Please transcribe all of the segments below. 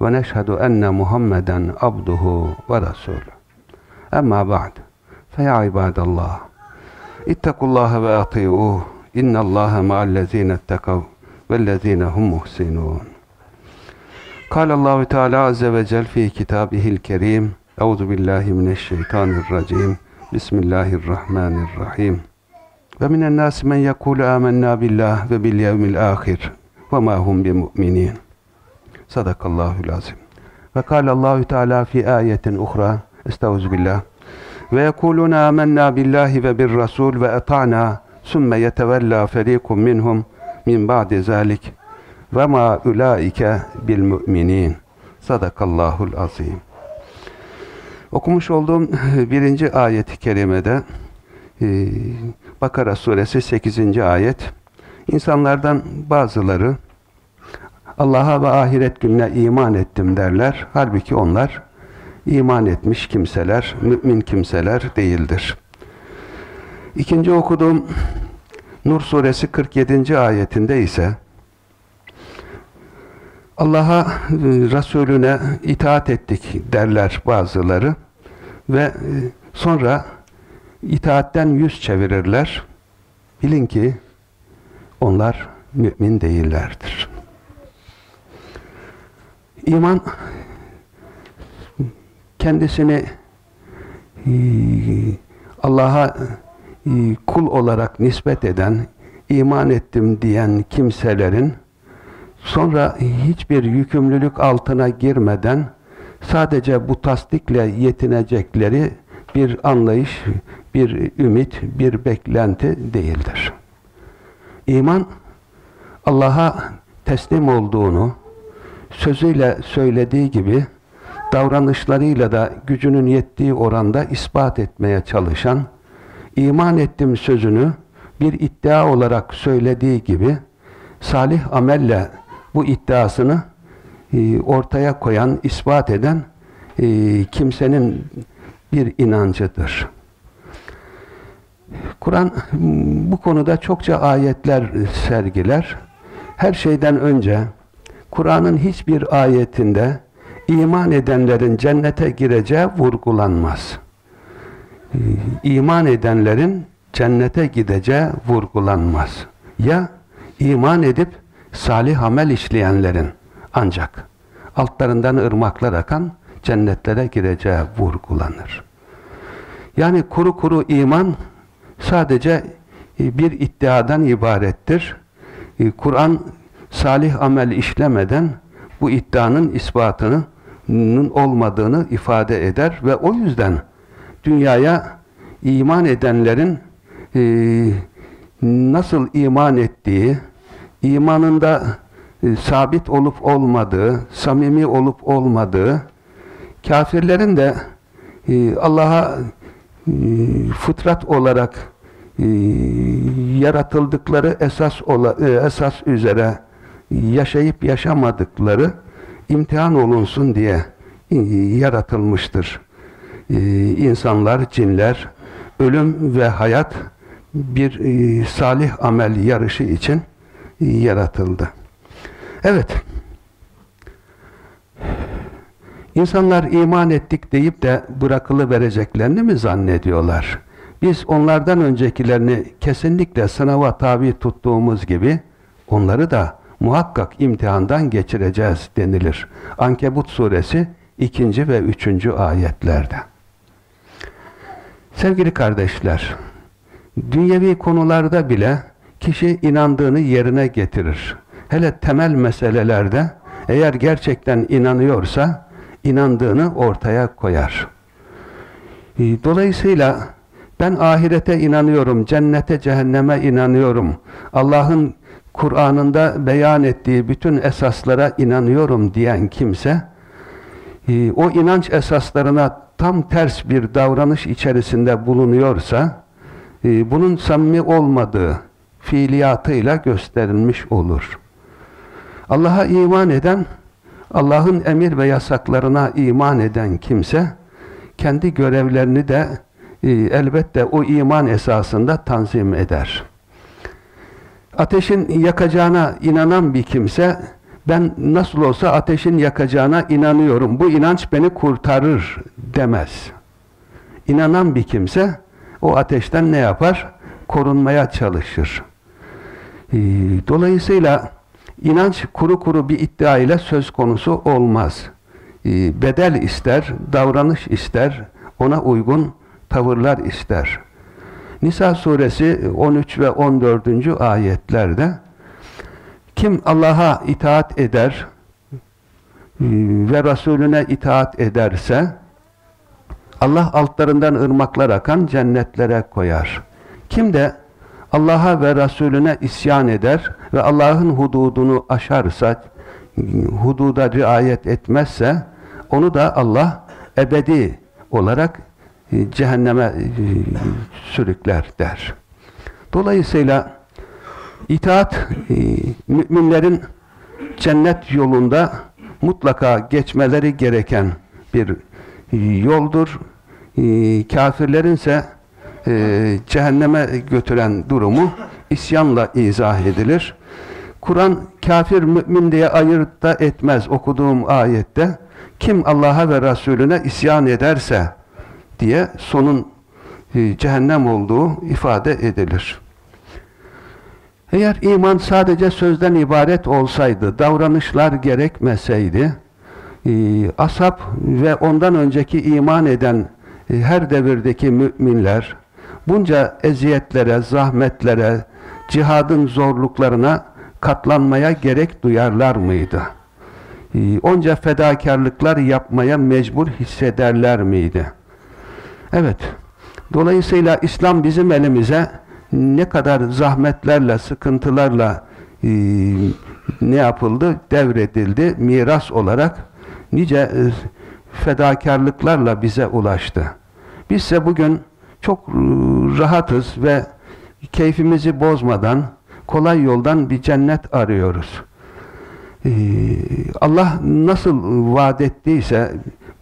Ve neşhedü enne Muhammeden abduhu ve rasuluh. Amma ba'd. Feya ibadallah. İttekullaha ve ati'uh. İnnallaha ma'allezine ettekav vellezine hum muhsinun. Kâlallahu Teala azze ve cel fi kitabihil kerim. Euzu billahi mineşşeytanirracim. Bismillahirrahmanirrahim. Ve minen nâsi men yekûlu âmennâ billah ve bil yevmil âhir ve mâ hum bimü'minîn. Sadakallahul azim. Ve kâlallahu Teala fi ayetin uhra. Estağuzu billah. Ve yekuluna amennâ billahi ve bir rasul ve eta'na sümme yetevellâ ferîkum minhum min ba'di zâlik ve ma ulaike bil müminin. Sadakallahul azim. Okumuş olduğum birinci ayet-i kerimede e, Bakara suresi 8. ayet insanlardan bazıları Allah'a ve ahiret gününe iman ettim derler. Halbuki onlar iman etmiş kimseler, mümin kimseler değildir. İkinci okuduğum Nur suresi 47. ayetinde ise Allah'a, Resulüne itaat ettik derler bazıları ve sonra itaatten yüz çevirirler. Bilin ki onlar mümin değillerdir. İman kendisini e, Allah'a e, kul olarak nispet eden, iman ettim diyen kimselerin sonra hiçbir yükümlülük altına girmeden sadece bu tasdikle yetinecekleri bir anlayış, bir ümit, bir beklenti değildir. İman Allah'a teslim olduğunu sözüyle söylediği gibi davranışlarıyla da gücünün yettiği oranda ispat etmeye çalışan, iman ettim sözünü bir iddia olarak söylediği gibi salih amelle bu iddiasını e, ortaya koyan, ispat eden e, kimsenin bir inancıdır. Kur'an bu konuda çokça ayetler sergiler. Her şeyden önce Kur'an'ın hiçbir ayetinde iman edenlerin cennete gireceği vurgulanmaz. Ee, iman edenlerin cennete gideceği vurgulanmaz. Ya iman edip salih amel işleyenlerin ancak altlarından ırmaklar akan cennetlere gireceği vurgulanır. Yani kuru kuru iman sadece e, bir iddiadan ibarettir. E, Kur'an salih amel işlemeden bu iddianın ispatını olmadığını ifade eder ve o yüzden dünyaya iman edenlerin e, nasıl iman ettiği, imanında e, sabit olup olmadığı, samimi olup olmadığı, kafirlerin de e, Allah'a e, fıtrat olarak e, yaratıldıkları esas ola, e, esas üzere yaşayıp yaşamadıkları imtihan olunsun diye e, yaratılmıştır. E, insanlar, cinler, ölüm ve hayat bir e, salih amel yarışı için yaratıldı. Evet. İnsanlar iman ettik deyip de bırakılı vereceklerini mi zannediyorlar? Biz onlardan öncekilerini kesinlikle sınava tabi tuttuğumuz gibi onları da muhakkak imtihandan geçireceğiz denilir. Ankebut suresi 2. ve 3. ayetlerde. Sevgili kardeşler, dünyevi konularda bile kişi inandığını yerine getirir. Hele temel meselelerde eğer gerçekten inanıyorsa inandığını ortaya koyar. Dolayısıyla ben ahirete inanıyorum, cennete, cehenneme inanıyorum. Allah'ın Kur'an'ında beyan ettiği bütün esaslara inanıyorum diyen kimse e, o inanç esaslarına tam ters bir davranış içerisinde bulunuyorsa e, bunun samimi olmadığı fiiliyatıyla gösterilmiş olur. Allah'a iman eden, Allah'ın emir ve yasaklarına iman eden kimse kendi görevlerini de elbette o iman esasında tanzim eder. Ateşin yakacağına inanan bir kimse ben nasıl olsa ateşin yakacağına inanıyorum. Bu inanç beni kurtarır demez. İnanan bir kimse o ateşten ne yapar? Korunmaya çalışır. Ee, dolayısıyla inanç kuru kuru bir iddia ile söz konusu olmaz. Ee, bedel ister, davranış ister, ona uygun tavırlar ister. Nisa suresi 13 ve 14. ayetlerde kim Allah'a itaat eder e, ve Resulüne itaat ederse Allah altlarından ırmaklar akan cennetlere koyar. Kim de Allah'a ve Resulüne isyan eder ve Allah'ın hududunu aşarsa, hududa riayet etmezse, onu da Allah ebedi olarak cehenneme e, sürükler der. Dolayısıyla itaat e, müminlerin cennet yolunda mutlaka geçmeleri gereken bir yoldur. Kafirlerin ise cehenneme götüren durumu isyanla izah edilir. Kur'an kafir mümin diye ayırt da etmez okuduğum ayette. Kim Allah'a ve Resulüne isyan ederse diye sonun e, cehennem olduğu ifade edilir. Eğer iman sadece sözden ibaret olsaydı, davranışlar gerekmeseydi, e, ashab ve ondan önceki iman eden e, her devirdeki müminler bunca eziyetlere, zahmetlere, cihadın zorluklarına katlanmaya gerek duyarlar mıydı? Onca fedakarlıklar yapmaya mecbur hissederler miydi? Evet. Dolayısıyla İslam bizim elimize ne kadar zahmetlerle, sıkıntılarla e, ne yapıldı? Devredildi. Miras olarak nice e, fedakarlıklarla bize ulaştı. Bizse bugün çok e, rahatız ve keyfimizi bozmadan kolay yoldan bir cennet arıyoruz. Ee, Allah nasıl vaat ettiyse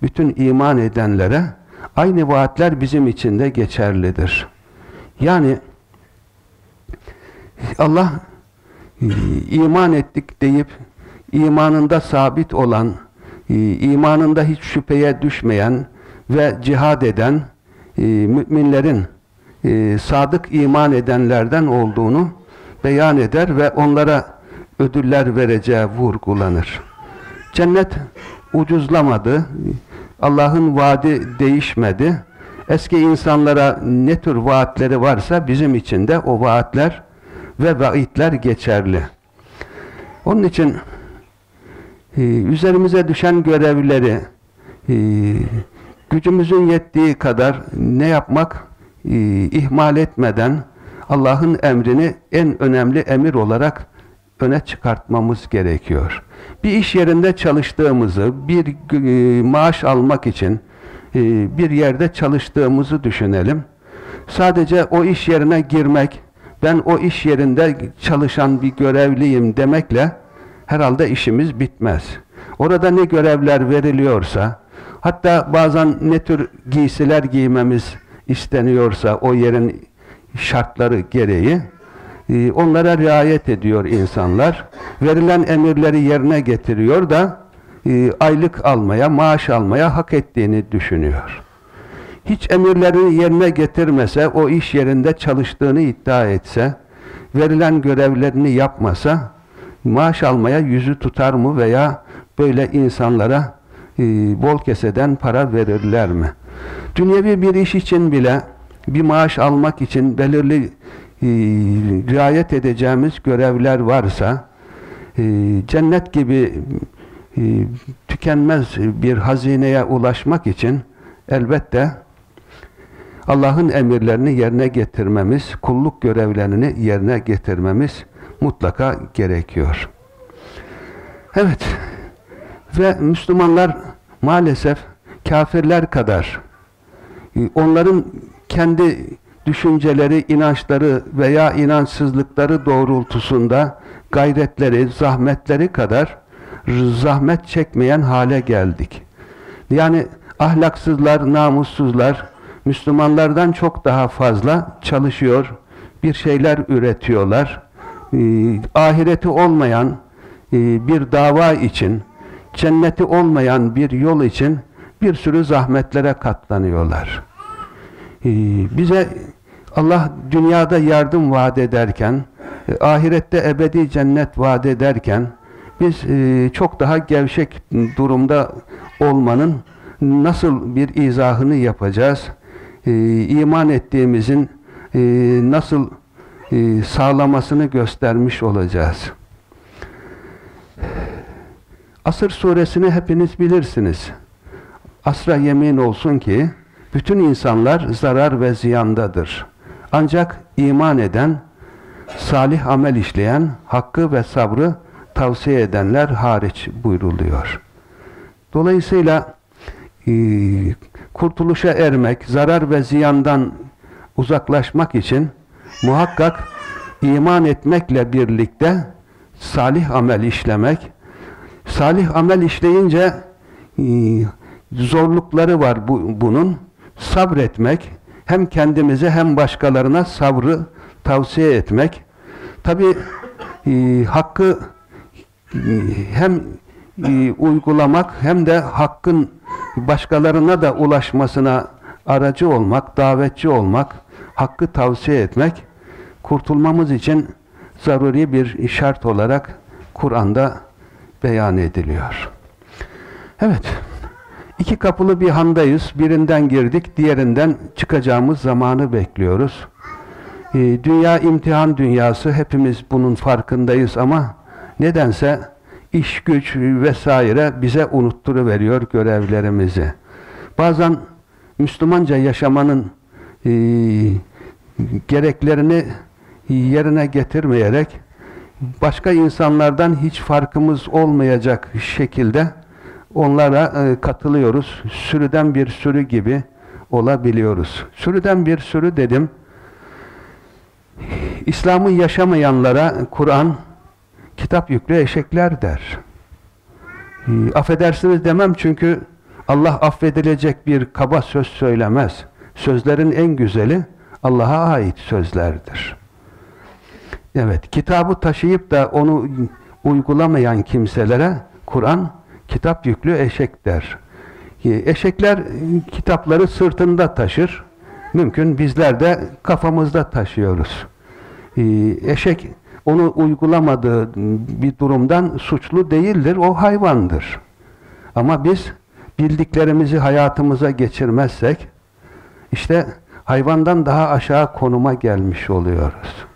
bütün iman edenlere Aynı vaatler bizim için de geçerlidir. Yani Allah e, iman ettik deyip imanında sabit olan, e, imanında hiç şüpheye düşmeyen ve cihad eden e, müminlerin sadık iman edenlerden olduğunu beyan eder ve onlara ödüller vereceği vurgulanır. Cennet ucuzlamadı. Allah'ın vaadi değişmedi. Eski insanlara ne tür vaatleri varsa bizim için de o vaatler ve vaitler geçerli. Onun için e, üzerimize düşen görevleri e, gücümüzün yettiği kadar ne yapmak e, ihmal etmeden Allah'ın emrini en önemli emir olarak öne çıkartmamız gerekiyor. Bir iş yerinde çalıştığımızı, bir e, maaş almak için e, bir yerde çalıştığımızı düşünelim. Sadece o iş yerine girmek, ben o iş yerinde çalışan bir görevliyim demekle herhalde işimiz bitmez. Orada ne görevler veriliyorsa, hatta bazen ne tür giysiler giymemiz isteniyorsa o yerin şartları gereği ee, onlara riayet ediyor insanlar. Verilen emirleri yerine getiriyor da e, aylık almaya, maaş almaya hak ettiğini düşünüyor. Hiç emirlerini yerine getirmese, o iş yerinde çalıştığını iddia etse, verilen görevlerini yapmasa, maaş almaya yüzü tutar mı veya böyle insanlara e, bol keseden para verirler mi? Dünyevi bir iş için bile bir maaş almak için belirli riayet edeceğimiz görevler varsa e, cennet gibi e, tükenmez bir hazineye ulaşmak için elbette Allah'ın emirlerini yerine getirmemiz, kulluk görevlerini yerine getirmemiz mutlaka gerekiyor. Evet. Ve Müslümanlar maalesef kafirler kadar e, onların kendi düşünceleri, inançları veya inançsızlıkları doğrultusunda gayretleri, zahmetleri kadar zahmet çekmeyen hale geldik. Yani ahlaksızlar, namussuzlar Müslümanlardan çok daha fazla çalışıyor, bir şeyler üretiyorlar. Ee, ahireti olmayan e, bir dava için, cenneti olmayan bir yol için bir sürü zahmetlere katlanıyorlar. Ee, bize Allah dünyada yardım vaat ederken, e, ahirette ebedi cennet vaat ederken, biz e, çok daha gevşek durumda olmanın nasıl bir izahını yapacağız? E, iman ettiğimizin nasıl sağlamasını göstermiş olacağız. Asır suresini hepiniz bilirsiniz. Asra yemin olsun ki bütün insanlar zarar ve ziyandadır. Ancak iman eden, salih amel işleyen, hakkı ve sabrı tavsiye edenler hariç buyruluyor. Dolayısıyla e, kurtuluşa ermek, zarar ve ziyandan uzaklaşmak için muhakkak iman etmekle birlikte salih amel işlemek, salih amel işleyince e, zorlukları var bu, bunun. Sabretmek, hem kendimize hem başkalarına sabrı tavsiye etmek. Tabi e, hakkı e, hem e, uygulamak hem de hakkın başkalarına da ulaşmasına aracı olmak, davetçi olmak, hakkı tavsiye etmek kurtulmamız için zaruri bir şart olarak Kur'an'da beyan ediliyor. Evet. İki kapılı bir handayız. Birinden girdik, diğerinden çıkacağımız zamanı bekliyoruz. Ee, dünya imtihan dünyası. Hepimiz bunun farkındayız ama nedense iş güç vesaire bize unutturuveriyor görevlerimizi. Bazen Müslümanca yaşamanın e, gereklerini yerine getirmeyerek başka insanlardan hiç farkımız olmayacak şekilde onlara e, katılıyoruz. Sürüden bir sürü gibi olabiliyoruz. Sürüden bir sürü dedim. İslam'ı yaşamayanlara Kur'an kitap yüklü eşekler der. E, affedersiniz demem çünkü Allah affedilecek bir kaba söz söylemez. Sözlerin en güzeli Allah'a ait sözlerdir. Evet, kitabı taşıyıp da onu uygulamayan kimselere Kur'an kitap yüklü eşek der. Eşekler kitapları sırtında taşır. Mümkün bizler de kafamızda taşıyoruz. Eşek onu uygulamadığı bir durumdan suçlu değildir. O hayvandır. Ama biz bildiklerimizi hayatımıza geçirmezsek işte hayvandan daha aşağı konuma gelmiş oluyoruz.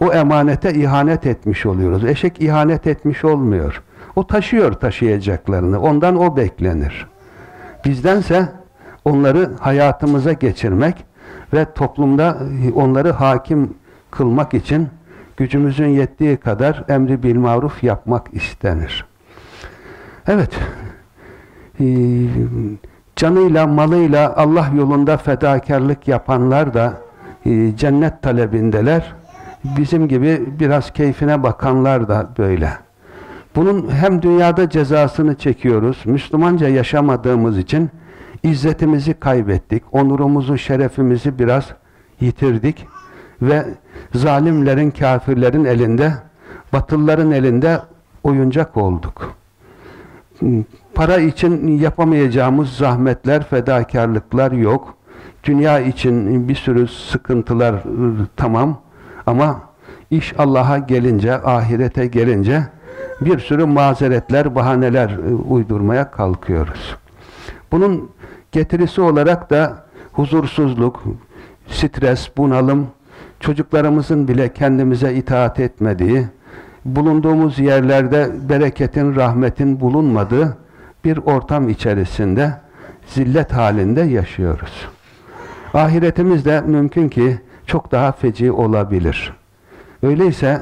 O emanete ihanet etmiş oluyoruz. Eşek ihanet etmiş olmuyor. O taşıyor taşıyacaklarını. Ondan o beklenir. Bizdense onları hayatımıza geçirmek ve toplumda onları hakim kılmak için gücümüzün yettiği kadar emri bil maruf yapmak istenir. Evet, ee, canıyla, malıyla Allah yolunda fedakarlık yapanlar da e, cennet talebindeler. Bizim gibi biraz keyfine bakanlar da böyle. Bunun hem dünyada cezasını çekiyoruz, Müslümanca yaşamadığımız için izzetimizi kaybettik, onurumuzu, şerefimizi biraz yitirdik ve zalimlerin, kafirlerin elinde, batılların elinde oyuncak olduk. Para için yapamayacağımız zahmetler, fedakarlıklar yok. Dünya için bir sürü sıkıntılar tamam ama iş Allah'a gelince, ahirete gelince bir sürü mazeretler, bahaneler e, uydurmaya kalkıyoruz. Bunun getirisi olarak da huzursuzluk, stres, bunalım, çocuklarımızın bile kendimize itaat etmediği, bulunduğumuz yerlerde bereketin, rahmetin bulunmadığı bir ortam içerisinde zillet halinde yaşıyoruz. Ahiretimiz de mümkün ki çok daha feci olabilir. Öyleyse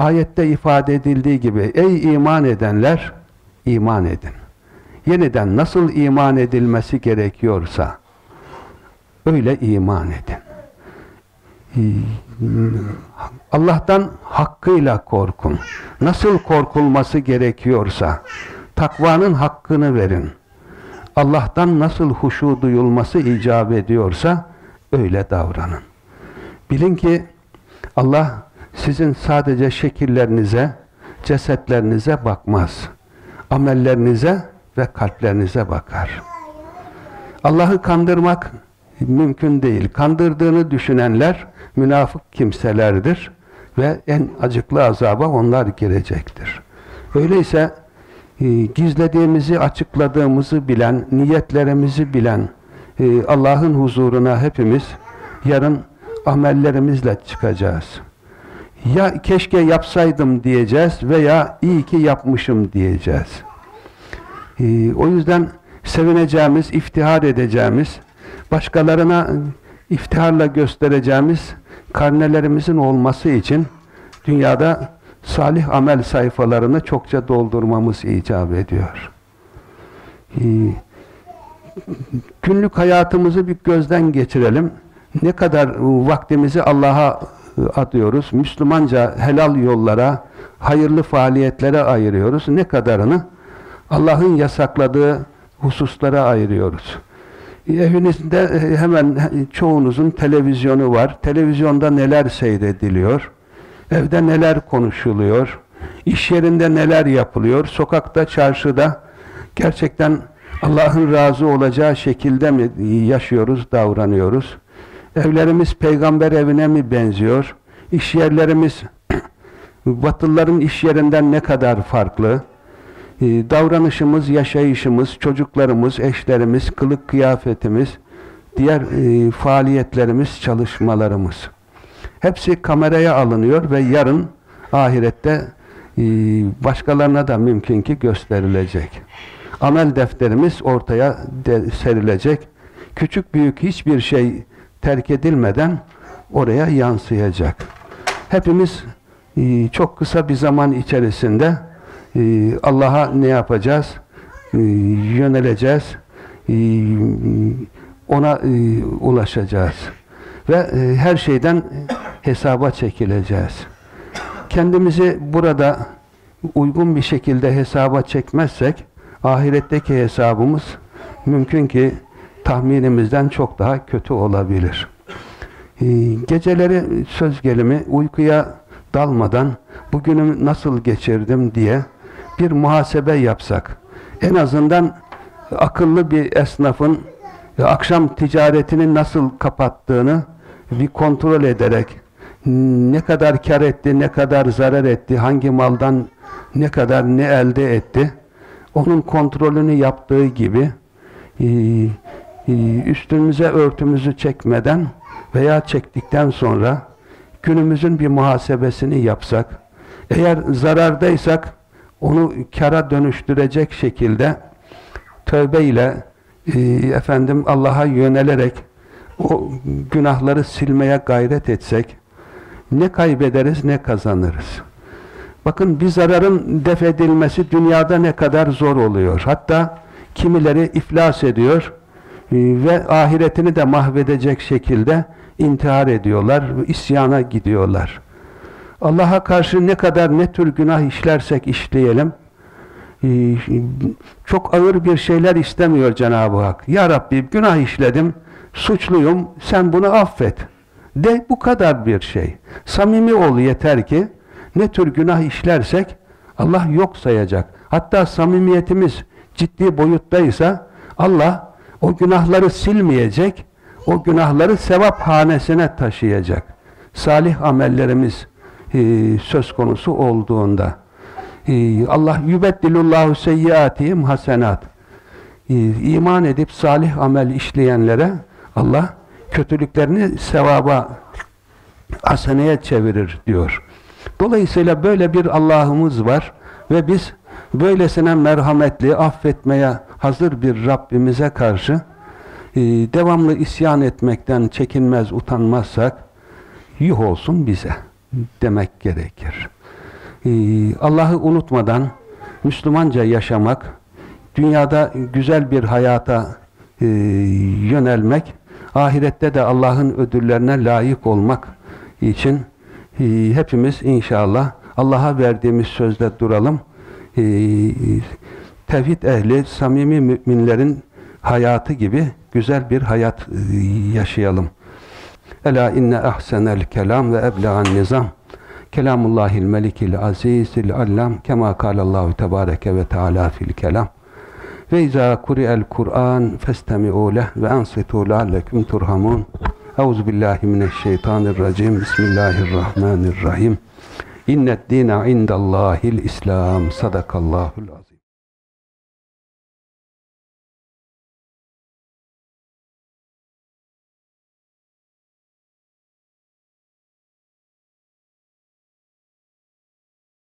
ayette ifade edildiği gibi ey iman edenler iman edin. yeniden nasıl iman edilmesi gerekiyorsa öyle iman edin. Allah'tan hakkıyla korkun. Nasıl korkulması gerekiyorsa takvanın hakkını verin. Allah'tan nasıl huşu duyulması icap ediyorsa öyle davranın. Bilin ki Allah sizin sadece şekillerinize, cesetlerinize bakmaz. Amellerinize ve kalplerinize bakar. Allah'ı kandırmak mümkün değil. Kandırdığını düşünenler münafık kimselerdir ve en acıklı azaba onlar girecektir. Öyleyse e, gizlediğimizi, açıkladığımızı bilen, niyetlerimizi bilen e, Allah'ın huzuruna hepimiz yarın amellerimizle çıkacağız. Ya keşke yapsaydım diyeceğiz veya iyi ki yapmışım diyeceğiz. E, o yüzden sevineceğimiz, iftihar edeceğimiz, başkalarına iftiharla göstereceğimiz karnelerimizin olması için dünyada salih amel sayfalarını çokça doldurmamız icap ediyor. Ee, günlük hayatımızı bir gözden geçirelim. Ne kadar vaktimizi Allah'a atıyoruz. Müslümanca helal yollara, hayırlı faaliyetlere ayırıyoruz. Ne kadarını Allah'ın yasakladığı hususlara ayırıyoruz. Evinizde e, hemen çoğunuzun televizyonu var. Televizyonda neler seyrediliyor? Evde neler konuşuluyor? İş yerinde neler yapılıyor? Sokakta, çarşıda gerçekten Allah'ın razı olacağı şekilde mi yaşıyoruz, davranıyoruz? Evlerimiz peygamber evine mi benziyor? İş yerlerimiz Batılıların iş yerinden ne kadar farklı? Ee, davranışımız, yaşayışımız, çocuklarımız, eşlerimiz, kılık kıyafetimiz, diğer e, faaliyetlerimiz, çalışmalarımız. Hepsi kameraya alınıyor ve yarın ahirette e, başkalarına da mümkün ki gösterilecek. Amel defterimiz ortaya de, serilecek. Küçük büyük hiçbir şey terk edilmeden oraya yansıyacak. Hepimiz e, çok kısa bir zaman içerisinde ee, Allah'a ne yapacağız? Ee, yöneleceğiz. Ona e, ulaşacağız. Ve e, her şeyden hesaba çekileceğiz. Kendimizi burada uygun bir şekilde hesaba çekmezsek ahiretteki hesabımız mümkün ki tahminimizden çok daha kötü olabilir. Geceleri söz gelimi uykuya dalmadan bugünümü nasıl geçirdim diye bir muhasebe yapsak, en azından akıllı bir esnafın akşam ticaretini nasıl kapattığını bir kontrol ederek ne kadar kar etti, ne kadar zarar etti, hangi maldan ne kadar ne elde etti, onun kontrolünü yaptığı gibi e, e, üstümüze örtümüzü çekmeden veya çektikten sonra günümüzün bir muhasebesini yapsak, eğer zarardaysak onu kara dönüştürecek şekilde tövbe ile e, efendim Allah'a yönelerek o günahları silmeye gayret etsek ne kaybederiz ne kazanırız. Bakın bir zararın def edilmesi dünyada ne kadar zor oluyor. Hatta kimileri iflas ediyor ve ahiretini de mahvedecek şekilde intihar ediyorlar, isyana gidiyorlar. Allah'a karşı ne kadar ne tür günah işlersek işleyelim, e, çok ağır bir şeyler istemiyor Cenab-ı Hak. Ya Rabbi günah işledim, suçluyum, sen bunu affet. De bu kadar bir şey. Samimi ol yeter ki ne tür günah işlersek Allah yok sayacak. Hatta samimiyetimiz ciddi boyuttaysa Allah o günahları silmeyecek, o günahları sevap hanesine taşıyacak. Salih amellerimiz e, söz konusu olduğunda. E, Allah yübeddilullahu seyyiatihim hasenat. E, iman edip salih amel işleyenlere Allah kötülüklerini sevaba haseneye çevirir diyor. Dolayısıyla böyle bir Allah'ımız var ve biz böylesine merhametli, affetmeye hazır bir Rabbimize karşı e, devamlı isyan etmekten çekinmez, utanmazsak yuh olsun bize demek gerekir. Ee, Allah'ı unutmadan Müslümanca yaşamak, dünyada güzel bir hayata e, yönelmek, ahirette de Allah'ın ödüllerine layık olmak için e, hepimiz inşallah Allah'a verdiğimiz sözde duralım. E, tevhid ehli, samimi müminlerin hayatı gibi güzel bir hayat e, yaşayalım. Ela inne ahsenel kelam ve eblegan nizam. Kelamullahil melikil azizil allam kema kalallahu tebareke ve teala fil kelam. Ve izâ kuri'el Kur'an festemi'û leh ve ansitû leallekum turhamun. Euzu billahi mineşşeytanirracim. Bismillahirrahmanirrahim. İnned dîne indallâhil İslam. Sadakallâhul.